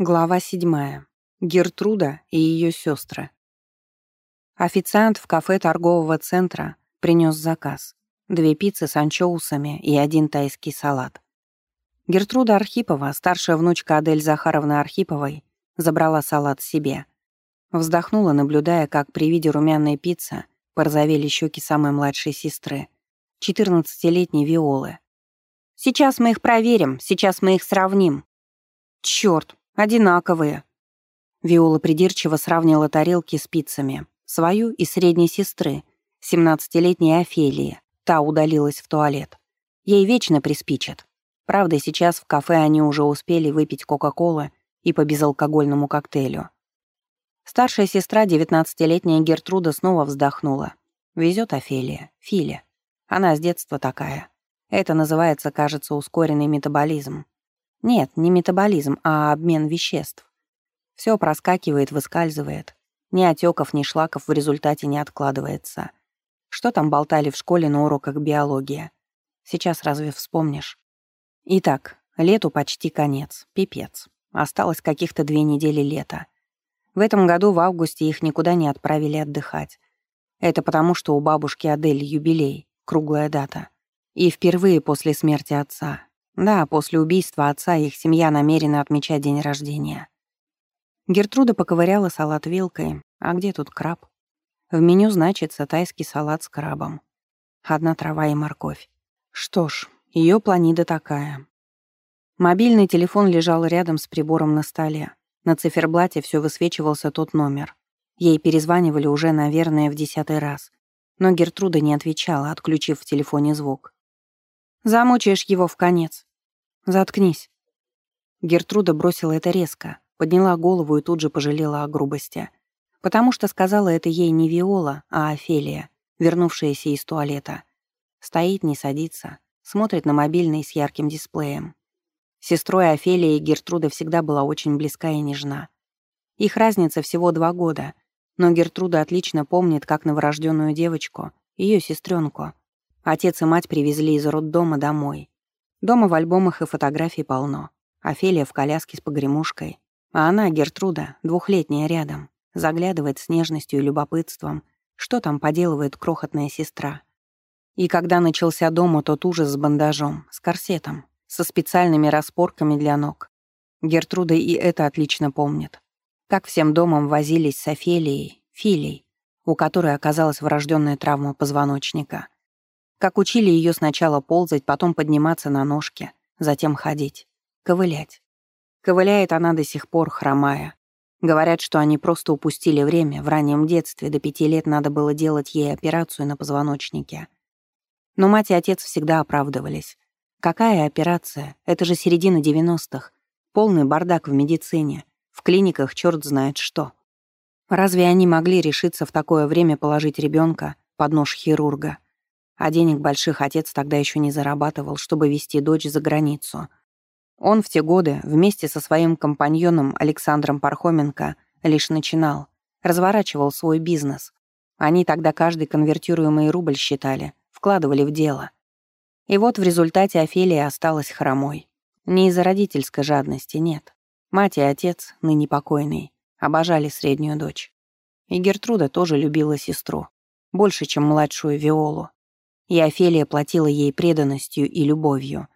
Глава седьмая. Гертруда и ее сестры. Официант в кафе торгового центра принес заказ. Две пиццы с анчоусами и один тайский салат. Гертруда Архипова, старшая внучка Адель Захаровны Архиповой, забрала салат себе. Вздохнула, наблюдая, как при виде румяной пиццы порозовели щеки самой младшей сестры, 14-летней Виолы. «Сейчас мы их проверим, сейчас мы их сравним». «Чёрт, Одинаковые. Виола придирчиво сравнила тарелки с пиццами. Свою и средней сестры, 17-летней Офелии. Та удалилась в туалет. Ей вечно приспичат. Правда, сейчас в кафе они уже успели выпить Кока-Колы и по безалкогольному коктейлю. Старшая сестра, 19-летняя Гертруда, снова вздохнула. Везет Офелия, Филе. Она с детства такая. Это называется, кажется, ускоренный метаболизм. Нет, не метаболизм, а обмен веществ. Все проскакивает, выскальзывает. Ни отеков, ни шлаков в результате не откладывается. Что там болтали в школе на уроках биологии? Сейчас разве вспомнишь? Итак, лету почти конец, пипец. Осталось каких-то две недели лета. В этом году в августе их никуда не отправили отдыхать. Это потому, что у бабушки Адель юбилей, круглая дата. И впервые после смерти отца, да, после убийства отца их семья намерена отмечать день рождения. Гертруда поковыряла салат вилкой. А где тут краб? В меню значится тайский салат с крабом. Одна трава и морковь. Что ж, ее планида такая. Мобильный телефон лежал рядом с прибором на столе. На циферблате все высвечивался тот номер. Ей перезванивали уже, наверное, в десятый раз. Но Гертруда не отвечала, отключив в телефоне звук. «Замучаешь его в конец», «Заткнись». Гертруда бросила это резко, подняла голову и тут же пожалела о грубости. Потому что сказала это ей не Виола, а Офелия, вернувшаяся из туалета. Стоит, не садится, смотрит на мобильный с ярким дисплеем. Сестрой Офелии Гертруда всегда была очень близка и нежна. Их разница всего два года, но Гертруда отлично помнит, как новорожденную девочку, ее сестренку, отец и мать привезли из роддома домой. Дома в альбомах и фотографий полно. Офелия в коляске с погремушкой. А она, Гертруда, двухлетняя рядом, заглядывает с нежностью и любопытством, что там поделывает крохотная сестра. И когда начался дома тот ужас с бандажом, с корсетом, со специальными распорками для ног. Гертруда и это отлично помнит. Как всем домом возились с Офелией, Филей, у которой оказалась врожденная травма позвоночника — как учили ее сначала ползать, потом подниматься на ножки, затем ходить, ковылять. Ковыляет она до сих пор, хромая. Говорят, что они просто упустили время, в раннем детстве до пяти лет надо было делать ей операцию на позвоночнике. Но мать и отец всегда оправдывались. Какая операция? Это же середина девяностых. Полный бардак в медицине. В клиниках черт знает что. Разве они могли решиться в такое время положить ребенка под нож хирурга? А денег больших отец тогда еще не зарабатывал, чтобы вести дочь за границу. Он в те годы вместе со своим компаньоном Александром Пархоменко лишь начинал, разворачивал свой бизнес. Они тогда каждый конвертируемый рубль считали, вкладывали в дело. И вот в результате Офелия осталась хромой. Не из-за родительской жадности, нет. Мать и отец, ныне покойный, обожали среднюю дочь. И Гертруда тоже любила сестру. Больше, чем младшую Виолу и Офелия платила ей преданностью и любовью.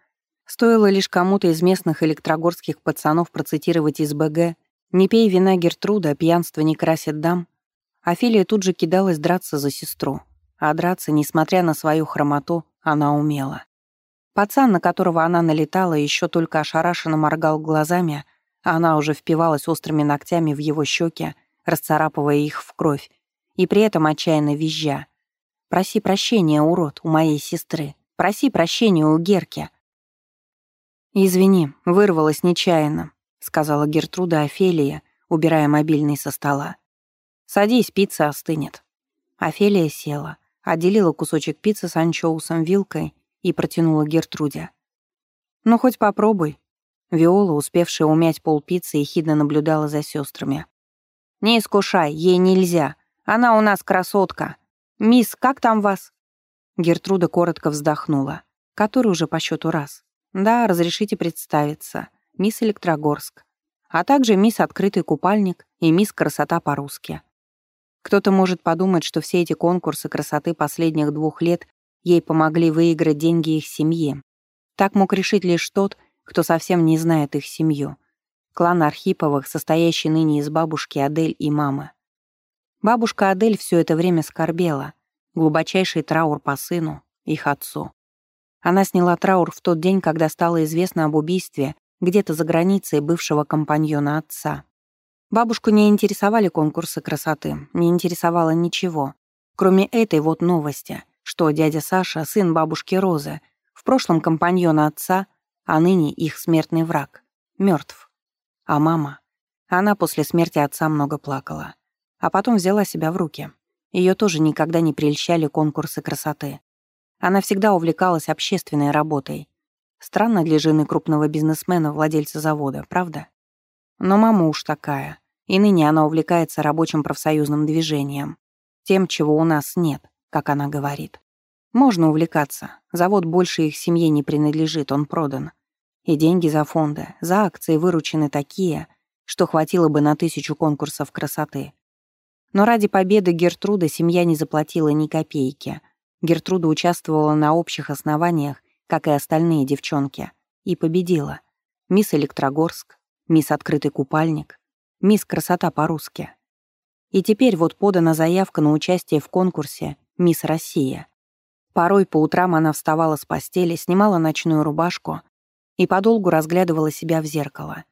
Стоило лишь кому-то из местных электрогорских пацанов процитировать из БГ «Не пей вина Гертруда, пьянство не красит дам», Офелия тут же кидалась драться за сестру. А драться, несмотря на свою хромоту, она умела. Пацан, на которого она налетала, еще только ошарашенно моргал глазами, а она уже впивалась острыми ногтями в его щеки, расцарапывая их в кровь, и при этом отчаянно визжа. Проси прощения, урод, у моей сестры. Проси прощения у Герки». «Извини, вырвалась нечаянно», — сказала Гертруда Офелия, убирая мобильный со стола. «Садись, пицца остынет». Офелия села, отделила кусочек пиццы с анчоусом вилкой и протянула Гертруде. «Ну, хоть попробуй». Виола, успевшая умять пол пиццы, ехидно наблюдала за сестрами. «Не искушай, ей нельзя. Она у нас красотка. «Мисс, как там вас?» Гертруда коротко вздохнула. Который уже по счету раз. «Да, разрешите представиться. Мисс Электрогорск. а также мисс Открытый купальник и мисс Красота по-русски. Кто-то может подумать, что все эти конкурсы красоты последних двух лет ей помогли выиграть деньги их семьи. Так мог решить лишь тот, кто совсем не знает их семью. Клан Архиповых, состоящий ныне из бабушки Адель и мамы. Бабушка Адель все это время скорбела. Глубочайший траур по сыну, их отцу. Она сняла траур в тот день, когда стало известно об убийстве где-то за границей бывшего компаньона отца. Бабушку не интересовали конкурсы красоты, не интересовало ничего, кроме этой вот новости, что дядя Саша, сын бабушки Розы, в прошлом компаньона отца, а ныне их смертный враг, мертв. А мама? Она после смерти отца много плакала. А потом взяла себя в руки. Ее тоже никогда не прельщали конкурсы красоты. Она всегда увлекалась общественной работой. Странно для жены крупного бизнесмена, владельца завода, правда? Но мама уж такая. И ныне она увлекается рабочим профсоюзным движением. Тем, чего у нас нет, как она говорит. Можно увлекаться. Завод больше их семье не принадлежит, он продан. И деньги за фонды, за акции выручены такие, что хватило бы на тысячу конкурсов красоты. Но ради победы Гертруда семья не заплатила ни копейки. Гертруда участвовала на общих основаниях, как и остальные девчонки, и победила. Мисс Электрогорск, мисс Открытый купальник, мисс Красота по-русски. И теперь вот подана заявка на участие в конкурсе «Мисс Россия». Порой по утрам она вставала с постели, снимала ночную рубашку и подолгу разглядывала себя в зеркало.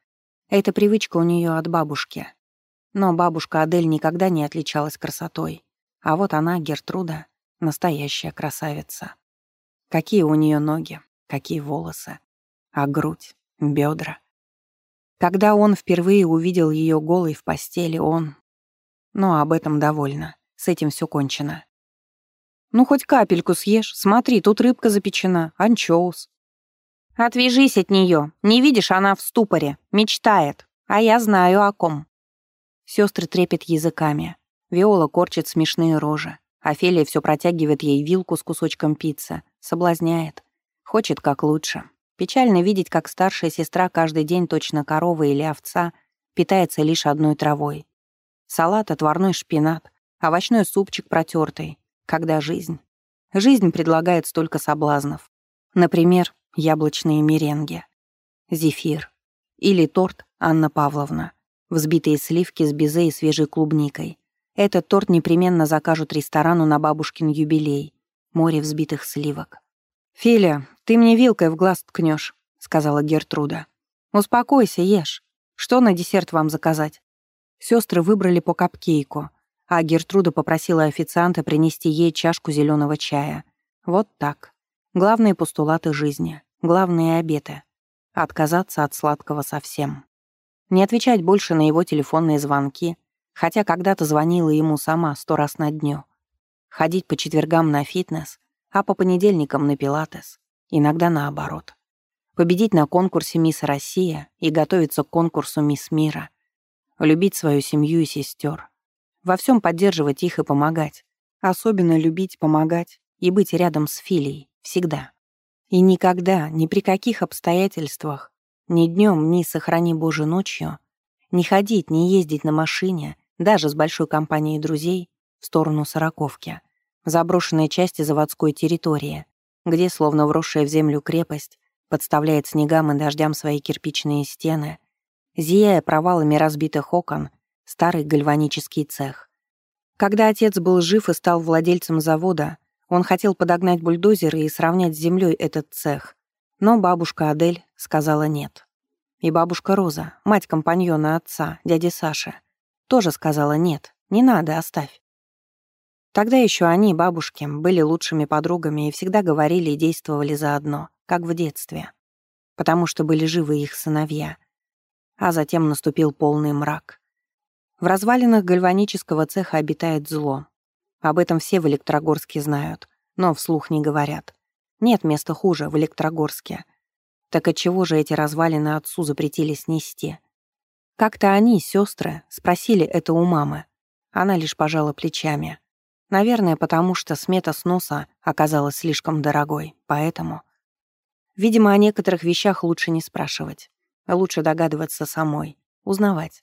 Эта привычка у нее от бабушки. Но бабушка Адель никогда не отличалась красотой. А вот она, Гертруда, настоящая красавица. Какие у нее ноги, какие волосы, а грудь, бедра. Когда он впервые увидел ее голой в постели, он... Но об этом довольно. С этим все кончено. «Ну, хоть капельку съешь. Смотри, тут рыбка запечена, анчоус». «Отвяжись от нее. Не видишь, она в ступоре. Мечтает. А я знаю о ком». Сестры трепет языками. Виола корчит смешные рожи. Офелия все протягивает ей вилку с кусочком пиццы. Соблазняет. Хочет как лучше. Печально видеть, как старшая сестра каждый день точно корова или овца питается лишь одной травой. Салат, отварной шпинат, овощной супчик протертый, когда жизнь. Жизнь предлагает столько соблазнов. Например, яблочные меренги, зефир или торт Анна Павловна, взбитые сливки с безе и свежей клубникой. Этот торт непременно закажут ресторану на бабушкин юбилей. Море взбитых сливок. «Филя, ты мне вилкой в глаз ткнешь», — сказала Гертруда. «Успокойся, ешь. Что на десерт вам заказать?» Сестры выбрали по капкейку — а Гертруда попросила официанта принести ей чашку зеленого чая. Вот так. Главные постулаты жизни, главные обеты. Отказаться от сладкого совсем. Не отвечать больше на его телефонные звонки, хотя когда-то звонила ему сама сто раз на дню. Ходить по четвергам на фитнес, а по понедельникам на пилатес. Иногда наоборот. Победить на конкурсе «Мисс Россия» и готовиться к конкурсу «Мисс Мира». Любить свою семью и сестер. Во всем поддерживать их и помогать. Особенно любить, помогать и быть рядом с Филией. Всегда. И никогда, ни при каких обстоятельствах, ни днем, ни, сохрани Боже, ночью, не ходить, не ездить на машине, даже с большой компанией друзей, в сторону Сороковки, в заброшенной части заводской территории, где, словно вросшая в землю крепость, подставляет снегам и дождям свои кирпичные стены, зияя провалами разбитых окон старый гальванический цех. Когда отец был жив и стал владельцем завода, он хотел подогнать бульдозеры и сравнять с землей этот цех. Но бабушка Адель сказала нет. И бабушка Роза, мать компаньона отца, дяди Саши, тоже сказала нет, не надо, оставь. Тогда еще они, бабушки, были лучшими подругами и всегда говорили и действовали заодно, как в детстве. Потому что были живы их сыновья. А затем наступил полный мрак. В развалинах гальванического цеха обитает зло. Об этом все в Электрогорске знают, но вслух не говорят. Нет места хуже в Электрогорске. Так отчего же эти развалины отцу запретили снести? Как-то они, сестры, спросили это у мамы. Она лишь пожала плечами. Наверное, потому что смета сноса оказалась слишком дорогой, поэтому... Видимо, о некоторых вещах лучше не спрашивать. Лучше догадываться самой. узнавать.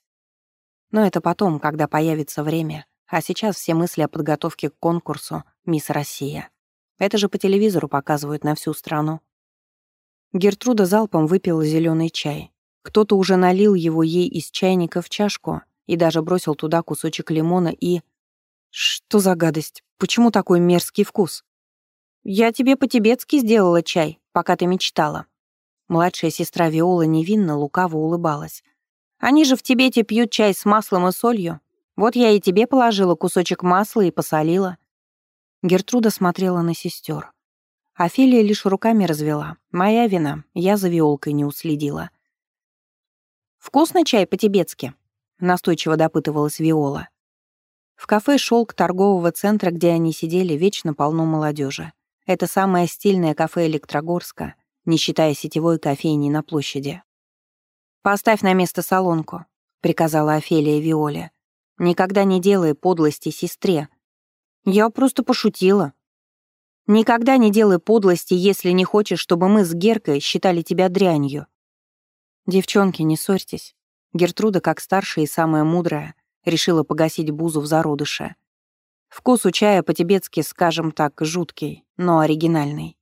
Но это потом, когда появится время, а сейчас все мысли о подготовке к конкурсу «Мисс Россия». Это же по телевизору показывают на всю страну. Гертруда залпом выпила зеленый чай. Кто-то уже налил его ей из чайника в чашку и даже бросил туда кусочек лимона и... Что за гадость? Почему такой мерзкий вкус? «Я тебе по-тибетски сделала чай, пока ты мечтала». Младшая сестра Виола невинно лукаво улыбалась. «Они же в Тибете пьют чай с маслом и солью. Вот я и тебе положила кусочек масла и посолила». Гертруда смотрела на сестер. Офелия лишь руками развела. «Моя вина, я за Виолкой не уследила». «Вкусный чай по-тибетски?» — настойчиво допытывалась Виола. В кафе «Шелк» торгового центра, где они сидели, вечно полно молодежи. Это самое стильное кафе Электрогорска, не считая сетевой кофейни на площади. «Поставь на место солонку», — приказала Офелия Виоле. «Никогда не делай подлости сестре». «Я просто пошутила». «Никогда не делай подлости, если не хочешь, чтобы мы с Геркой считали тебя дрянью». «Девчонки, не ссорьтесь». Гертруда, как старшая и самая мудрая, решила погасить бузу в зародыше. Вкус у чая по-тибетски, скажем так, жуткий, но оригинальный.